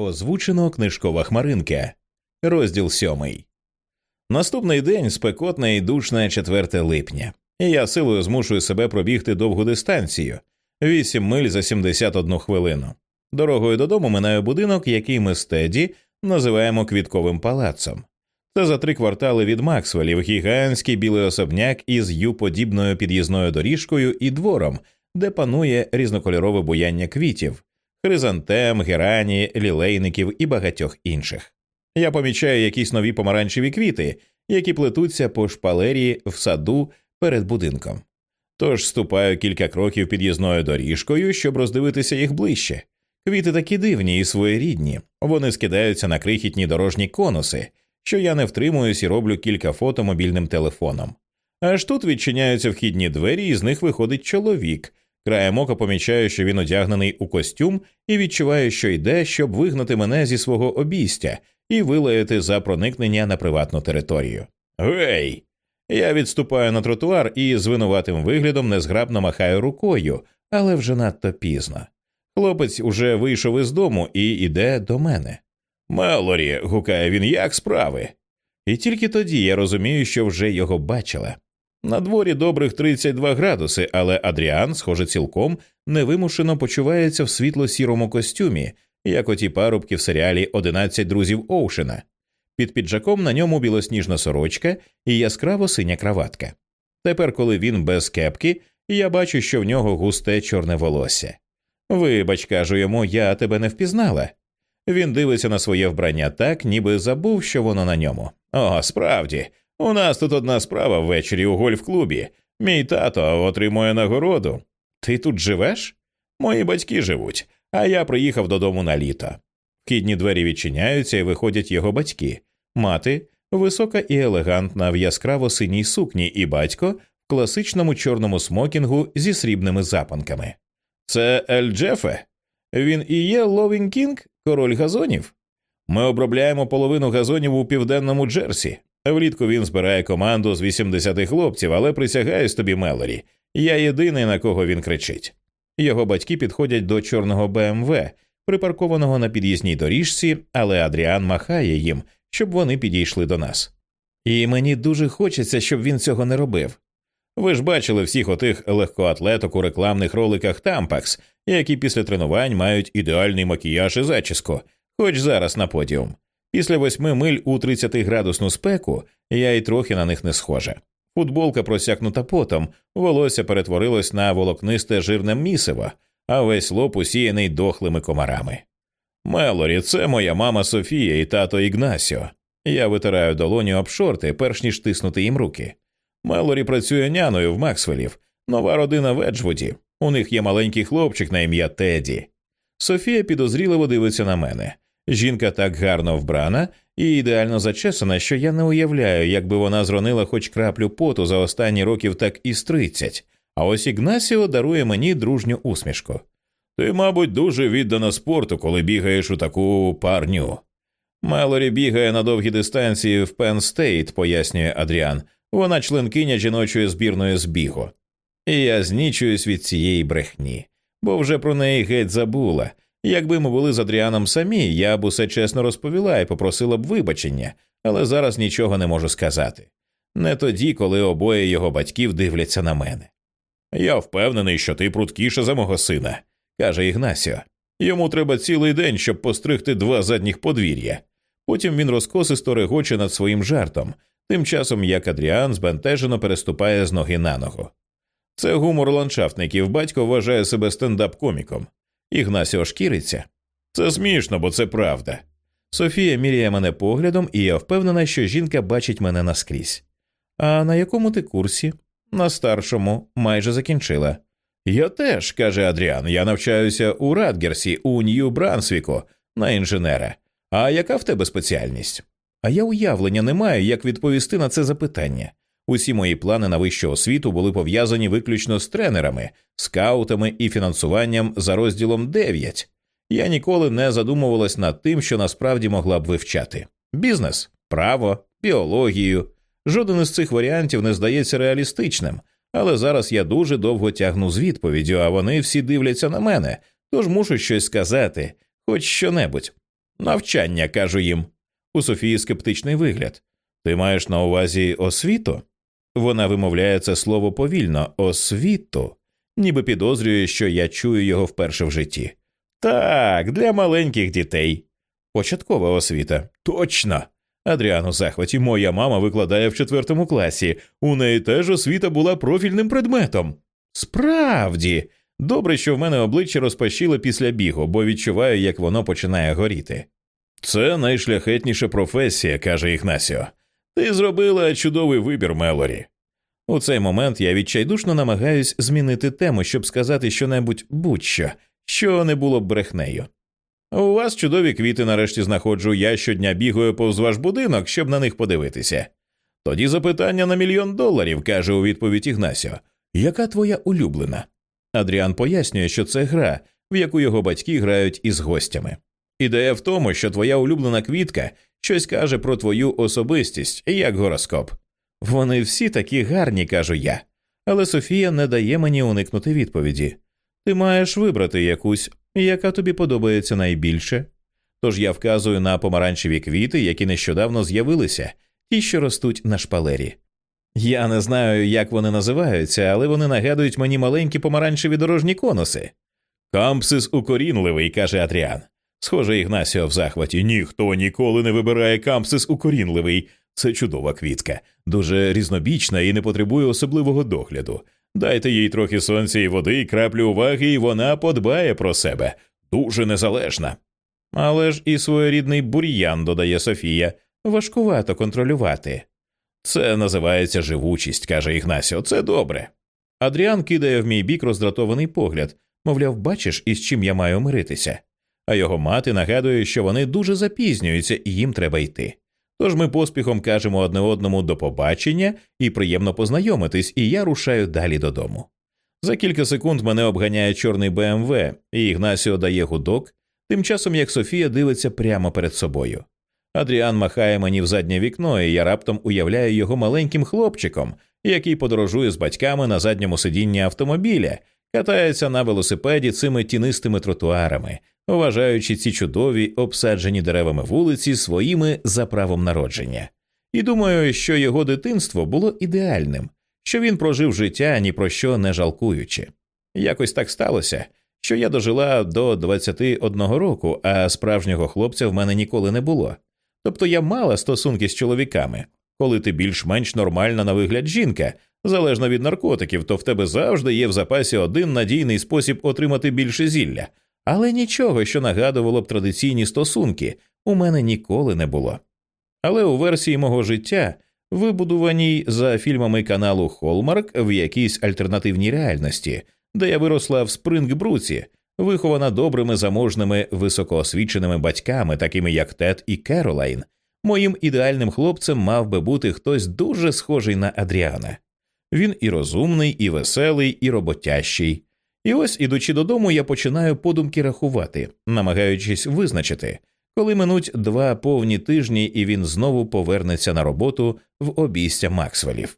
Озвучено книжкова хмаринка, розділ сьомий. Наступний день спекотне і душне 4 липня, і я силою змушую себе пробігти довгу дистанцію 8 миль за 71 хвилину. Дорогою додому минаю будинок, який ми з Теді називаємо квітковим палацом. Це за три квартали від Максвелів гігантський білий особняк із ю-подібною під'їзною доріжкою і двором, де панує різнокольорове буяння квітів, хризантем, герані, лілейників і багатьох інших. Я помічаю якісь нові помаранчеві квіти, які плетуться по шпалері в саду перед будинком. Тож ступаю кілька кроків під'їзною доріжкою, щоб роздивитися їх ближче. Квіти такі дивні і своєрідні, вони скидаються на крихітні дорожні конуси, що я не втримуюсь і роблю кілька фото мобільним телефоном. Аж тут відчиняються вхідні двері, і з них виходить чоловік. Краєм ока помічаю, що він одягнений у костюм, і відчуваю, що йде, щоб вигнати мене зі свого обійстя і вилаяти за проникнення на приватну територію. Гей! Я відступаю на тротуар і з винуватим виглядом незграбно махаю рукою, але вже надто пізно. Хлопець уже вийшов із дому і йде до мене. Мелорі, гукає він, як справи? І тільки тоді я розумію, що вже його бачила. На дворі добрих 32 градуси, але Адріан, схоже, цілком невимушено почувається в світло сірому костюмі, як оті парубки в серіалі «11 друзів Оушена. Під піджаком на ньому білосніжна сорочка і яскраво синя краватка. Тепер, коли він без кепки, я бачу, що в нього густе чорне волосся. Вибач, кажу йому, я тебе не впізнала. Він дивиться на своє вбрання так, ніби забув, що воно на ньому. О, справді, у нас тут одна справа ввечері у гольф-клубі. Мій тато отримує нагороду. Ти тут живеш? Мої батьки живуть, а я приїхав додому на літо. Вхідні двері відчиняються і виходять його батьки, мати, висока і елегантна в яскраво синій сукні, і батько в класичному чорному смокінгу зі срібними запанками. Це El Jefe? Він і є Lawn King, король газонів. Ми обробляємо половину газонів у південному Джерсі. Влітку він збирає команду з 80 хлопців, але присягаюсь тобі, Мелорі, я єдиний, на кого він кричить. Його батьки підходять до чорного БМВ, припаркованого на під'їзній доріжці, але Адріан махає їм, щоб вони підійшли до нас. І мені дуже хочеться, щоб він цього не робив. Ви ж бачили всіх отих легкоатлеток у рекламних роликах Тампакс, які після тренувань мають ідеальний макіяж і зачіску, хоч зараз на подіум. Після восьми миль у 30 градусну спеку я й трохи на них не схожа. Футболка просякнута потом, волосся перетворилось на волокнисте жирне місиво, а весь лоб усіяний дохлими комарами. Мелорі, це моя мама Софія і тато Ігнасіо. Я витираю долоні об шорти, перш ніж тиснути їм руки. Мелорі працює няною в Максвелів, нова родина в Еджвуді. У них є маленький хлопчик на ім'я Теді. Софія підозріливо дивиться на мене. Жінка так гарно вбрана і ідеально зачесана, що я не уявляю, як би вона зронила хоч краплю поту за останні років так із тридцять. А ось Ігнасіо дарує мені дружню усмішку. Ти, мабуть, дуже віддана спорту, коли бігаєш у таку парню. Мелорі бігає на довгі дистанції в Пенн Стейт, пояснює Адріан. Вона членкиня жіночої збірної збігу. І я знічуюсь від цієї брехні, бо вже про неї геть забула. Якби ми були з Адріаном самі, я б усе чесно розповіла і попросила б вибачення, але зараз нічого не можу сказати. Не тоді, коли обоє його батьків дивляться на мене. Я впевнений, що ти пруткіша за мого сина, каже Ігнасіо. Йому треба цілий день, щоб постригти два задніх подвір'я. Потім він розкосисто регоче над своїм жартом, тим часом як Адріан збентежено переступає з ноги на ногу. Це гумор ландшафтників, батько вважає себе стендап-коміком. Ігнасіо шкіриться. Це смішно, бо це правда. Софія міряє мене поглядом, і я впевнена, що жінка бачить мене наскрізь. А на якому ти курсі? На старшому, майже закінчила. Я теж, каже Адріан, я навчаюся у Радгерсі, у Нью Брансвіку, на інженера. А яка в тебе спеціальність? А я уявлення не маю, як відповісти на це запитання. Усі мої плани на вищу освіту були пов'язані виключно з тренерами, скаутами і фінансуванням за розділом 9. Я ніколи не задумувалась над тим, що насправді могла б вивчати бізнес, право, біологію. Жоден із цих варіантів не здається реалістичним, але зараз я дуже довго тягну з відповіддю, а вони всі дивляться на мене, тож мушу щось сказати, хоч що небудь. Навчання, кажу їм. У Софії скептичний вигляд. Ти маєш на увазі освіту? Вона вимовляє це слово повільно освіту, ніби підозрює, що я чую його вперше в житті. Так, для маленьких дітей. Початкова освіта. Точно. Адріан у захваті, моя мама викладає в четвертому класі. У неї теж освіта була профільним предметом. Справді, добре, що в мене обличчя розпашіло після бігу, бо відчуваю, як воно починає горіти. Це найшляхетніша професія, каже Ігнасіо. Ти зробила чудовий вибір, Мелорі. У цей момент я відчайдушно намагаюсь змінити тему, щоб сказати щонебудь будь-що, що не було б брехнею. У вас чудові квіти нарешті знаходжу, я щодня бігаю повз ваш будинок, щоб на них подивитися. Тоді запитання на мільйон доларів, каже у відповідь Ігнасіо. Яка твоя улюблена? Адріан пояснює, що це гра, в яку його батьки грають із гостями. Ідея в тому, що твоя улюблена квітка щось каже про твою особистість, як гороскоп. Вони всі такі гарні, кажу я. Але Софія не дає мені уникнути відповіді. Ти маєш вибрати якусь, яка тобі подобається найбільше. Тож я вказую на помаранчеві квіти, які нещодавно з'явилися, ті, що ростуть на шпалері. Я не знаю, як вони називаються, але вони нагадують мені маленькі помаранчеві дорожні конуси. Кампсис укорінливий, каже Адріан. Схоже, Ігнасіо в захваті. Ніхто ніколи не вибирає кампсис укорінливий. Це чудова квітка, дуже різнобічна і не потребує особливого догляду. Дайте їй трохи сонця і води, краплю уваги, і вона подбає про себе. Дуже незалежна. Але ж і своєрідний бур'ян, додає Софія, важкувато контролювати. Це називається живучість, каже Ігнасіо. Це добре. Адріан кидає в мій бік роздратований погляд, мовляв, бачиш, із чим я маю миритися. А його мати нагадує, що вони дуже запізнюються і їм треба йти. Тож ми поспіхом кажемо одне одному до побачення і приємно познайомитись, і я рушаю далі додому. За кілька секунд мене обганяє чорний БМВ, і Ігнасіо дає гудок, тим часом як Софія дивиться прямо перед собою. Адріан махає мені в заднє вікно, і я раптом уявляю його маленьким хлопчиком, який подорожує з батьками на задньому сидінні автомобіля, катається на велосипеді цими тінистими тротуарами, вважаючи ці чудові обсаджені деревами вулиці своїми за правом народження. І думаю, що його дитинство було ідеальним, що він прожив життя ні про що не жалкуючи. Якось так сталося, що я дожила до 21 року, а справжнього хлопця в мене ніколи не було. Тобто я мала стосунки з чоловіками. Коли ти більш-менш нормальна на вигляд жінка, залежно від наркотиків, то в тебе завжди є в запасі один надійний спосіб отримати більше зілля, але нічого, що нагадувало б традиційні стосунки, у мене ніколи не було. Але у версії мого життя, вибудуваній за фільмами каналу Холмарк в якійсь альтернативній реальності, де я виросла в Спрингбруці, вихована добрими заможними високоосвіченими батьками, такими як Тед і Керолайн, моїм ідеальним хлопцем мав би бути хтось дуже схожий на Адріана. Він і розумний, і веселий, і роботящий. І ось, ідучи додому, я починаю подумки рахувати, намагаючись визначити, коли минуть два повні тижні, і він знову повернеться на роботу в обійстя Максвелів.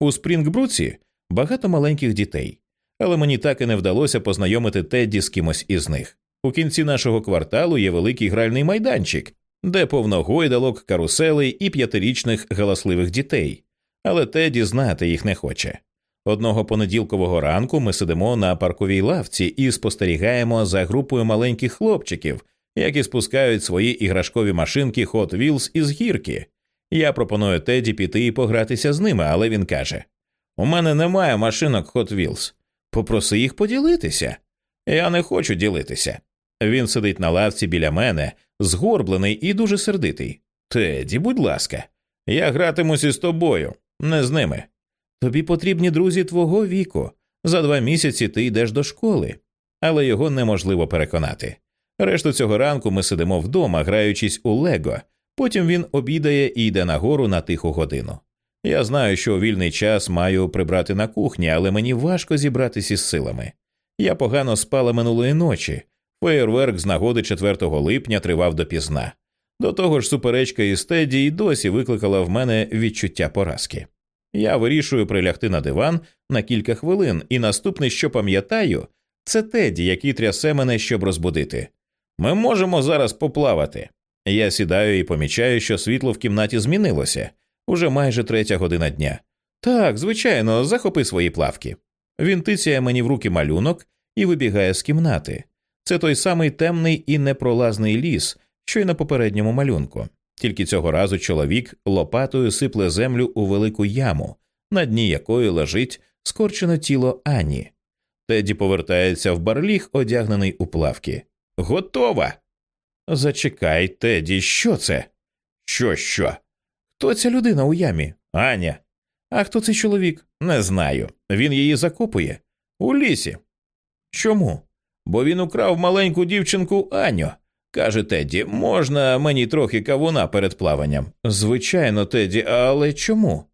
У Спрінгбруці багато маленьких дітей, але мені так і не вдалося познайомити Тедді з кимось із них. У кінці нашого кварталу є великий гральний майданчик, де повно гойдалок, каруселей і п'ятирічних галасливих дітей, але Теді знати їх не хоче. Одного понеділкового ранку ми сидимо на парковій лавці і спостерігаємо за групою маленьких хлопчиків, які спускають свої іграшкові машинки Hot Wheels із гірки. Я пропоную Теді піти і погратися з ними, але він каже: У мене немає машинок Hot Wheels. Попроси їх поділитися. Я не хочу ділитися. Він сидить на лавці біля мене, згорблений і дуже сердитий. Теді, будь ласка, я гратимусь із тобою, не з ними. Тобі потрібні друзі твого віку. За два місяці ти йдеш до школи, але його неможливо переконати. Решту цього ранку ми сидимо вдома, граючись у Лего. Потім він обідає і йде нагору на тиху годину. Я знаю, що у вільний час маю прибрати на кухні, але мені важко зібратися із силами. Я погано спала минулої ночі. Феєрверк з нагоди 4 липня тривав допізна. До того ж, суперечка із Теді й досі викликала в мене відчуття поразки. Я вирішую прилягти на диван на кілька хвилин, і наступне, що пам'ятаю, це Теді, який трясе мене, щоб розбудити. Ми можемо зараз поплавати. Я сідаю і помічаю, що світло в кімнаті змінилося уже майже третя година дня. Так, звичайно, захопи свої плавки. Він тицяє мені в руки малюнок і вибігає з кімнати. Це той самий темний і непролазний ліс, що й на попередньому малюнку. Тільки цього разу чоловік лопатою сипле землю у велику яму, на дні якої лежить скорчене тіло Ані. Теді повертається в барліг, одягнений у плавки. Готова. Зачекай, Теді, що це? Що, що? Хто ця людина у ямі? Аня. А хто цей чоловік? Не знаю. Він її закопує у лісі. Чому? Бо він украв маленьку дівчинку Аню. Каже Теді, можна мені трохи кавуна перед плаванням. Звичайно, Теді, але чому?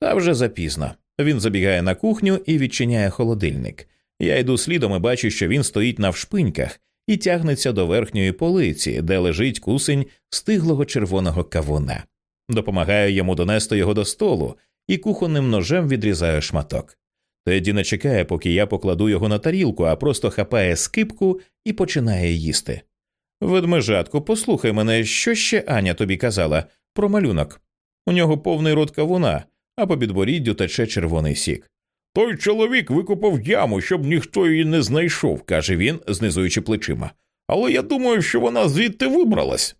Та вже запізно. Він забігає на кухню і відчиняє холодильник. Я йду слідом і бачу, що він стоїть навшпиньках і тягнеться до верхньої полиці, де лежить кусень стиглого червоного кавуна. Допомагаю йому донести його до столу і кухонним ножем відрізаю шматок. Теді не чекає, поки я покладу його на тарілку, а просто хапає скипку і починає їсти. Ведмежатку, послухай мене, що ще Аня тобі казала про малюнок. У нього повний рот кавуна, а по підборіддю тече червоний сік. Той чоловік викопав яму, щоб ніхто її не знайшов, каже він, знизуючи плечима. Але я думаю, що вона звідти вибралась.